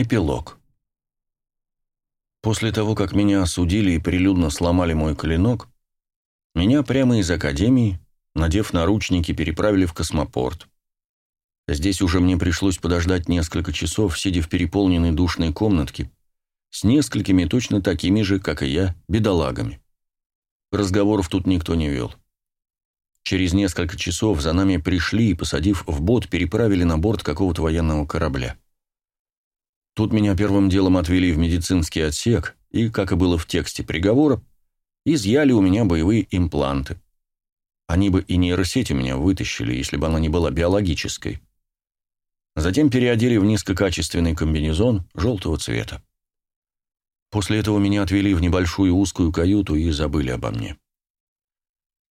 Эпилог. После того, как меня осудили и прилюдно сломали мой клинок, меня прямо из академии, надев наручники, переправили в космопорт. Здесь уже мне пришлось подождать несколько часов, сидя в переполненной душной комнатке, с несколькими точно такими же, как и я, бедолагами. Разговоров тут никто не вел. Через несколько часов за нами пришли и, посадив в бот, переправили на борт какого-то военного корабля. Тут меня первым делом отвели в медицинский отсек и, как и было в тексте приговора, изъяли у меня боевые импланты. Они бы и нейросеть у меня вытащили, если бы она не была биологической. Затем переодели в низкокачественный комбинезон желтого цвета. После этого меня отвели в небольшую узкую каюту и забыли обо мне.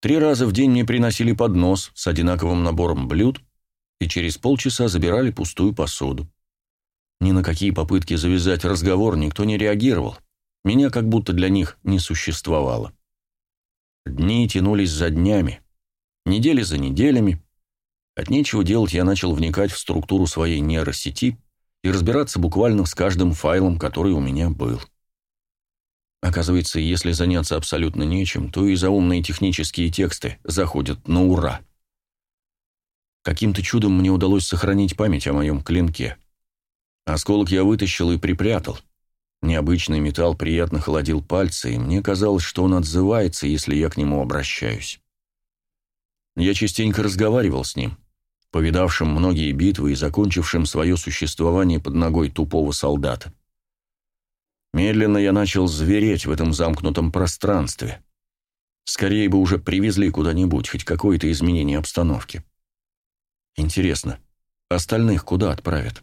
Три раза в день мне приносили поднос с одинаковым набором блюд и через полчаса забирали пустую посуду. Ни на какие попытки завязать разговор никто не реагировал. Меня как будто для них не существовало. Дни тянулись за днями, недели за неделями. От нечего делать я начал вникать в структуру своей нейросети и разбираться буквально с каждым файлом, который у меня был. Оказывается, если заняться абсолютно нечем, то и заумные технические тексты заходят на ура. Каким-то чудом мне удалось сохранить память о моем клинке – Осколок я вытащил и припрятал. Необычный металл приятно холодил пальцы, и мне казалось, что он отзывается, если я к нему обращаюсь. Я частенько разговаривал с ним, повидавшим многие битвы и закончившим свое существование под ногой тупого солдата. Медленно я начал звереть в этом замкнутом пространстве. Скорее бы уже привезли куда-нибудь, хоть какое-то изменение обстановки. Интересно, остальных куда отправят?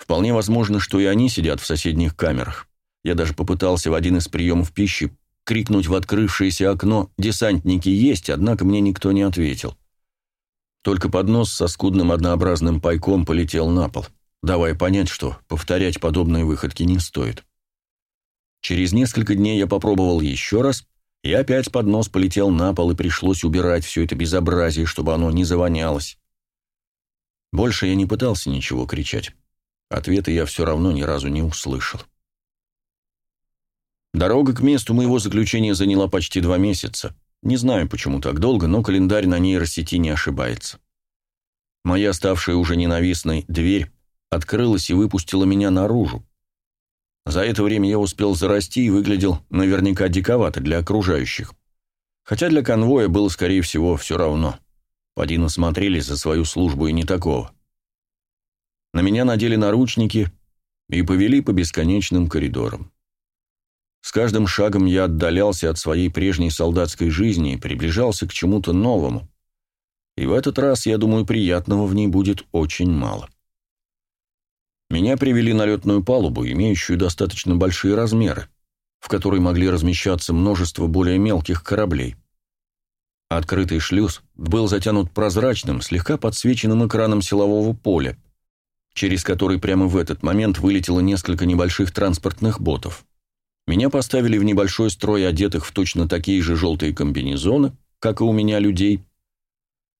Вполне возможно, что и они сидят в соседних камерах. Я даже попытался в один из приемов пищи крикнуть в открывшееся окно «Десантники есть», однако мне никто не ответил. Только поднос со скудным однообразным пайком полетел на пол, давая понять, что повторять подобные выходки не стоит. Через несколько дней я попробовал еще раз, и опять поднос полетел на пол, и пришлось убирать все это безобразие, чтобы оно не завонялось. Больше я не пытался ничего кричать. Ответа я все равно ни разу не услышал. Дорога к месту моего заключения заняла почти два месяца. Не знаю, почему так долго, но календарь на нейросети не ошибается. Моя ставшая уже ненавистной дверь открылась и выпустила меня наружу. За это время я успел зарасти и выглядел наверняка диковато для окружающих. Хотя для конвоя было, скорее всего, все равно. Поди насмотрелись за свою службу и не такого. На меня надели наручники и повели по бесконечным коридорам. С каждым шагом я отдалялся от своей прежней солдатской жизни и приближался к чему-то новому. И в этот раз, я думаю, приятного в ней будет очень мало. Меня привели на летную палубу, имеющую достаточно большие размеры, в которой могли размещаться множество более мелких кораблей. Открытый шлюз был затянут прозрачным, слегка подсвеченным экраном силового поля, через который прямо в этот момент вылетело несколько небольших транспортных ботов. Меня поставили в небольшой строй одетых в точно такие же желтые комбинезоны, как и у меня людей.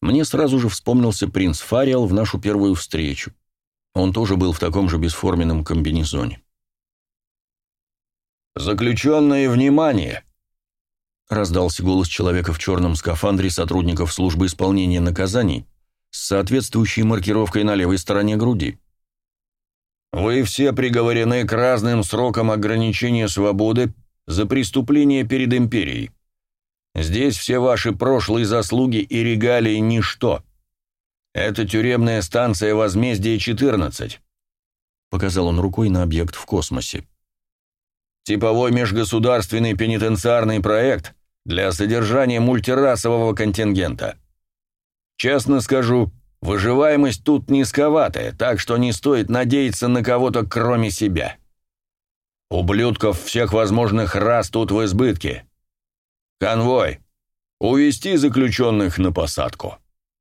Мне сразу же вспомнился принц Фариал в нашу первую встречу. Он тоже был в таком же бесформенном комбинезоне. «Заключенное внимание!» раздался голос человека в черном скафандре сотрудников службы исполнения наказаний, с соответствующей маркировкой на левой стороне груди. «Вы все приговорены к разным срокам ограничения свободы за преступления перед империей. Здесь все ваши прошлые заслуги и регалии – ничто. Это тюремная станция возмездия 14», – показал он рукой на объект в космосе. «Типовой межгосударственный пенитенциарный проект для содержания мультирасового контингента». Честно скажу, выживаемость тут низковатая, так что не стоит надеяться на кого-то кроме себя. Ублюдков всех возможных рас тут в избытке. Конвой, увести заключенных на посадку.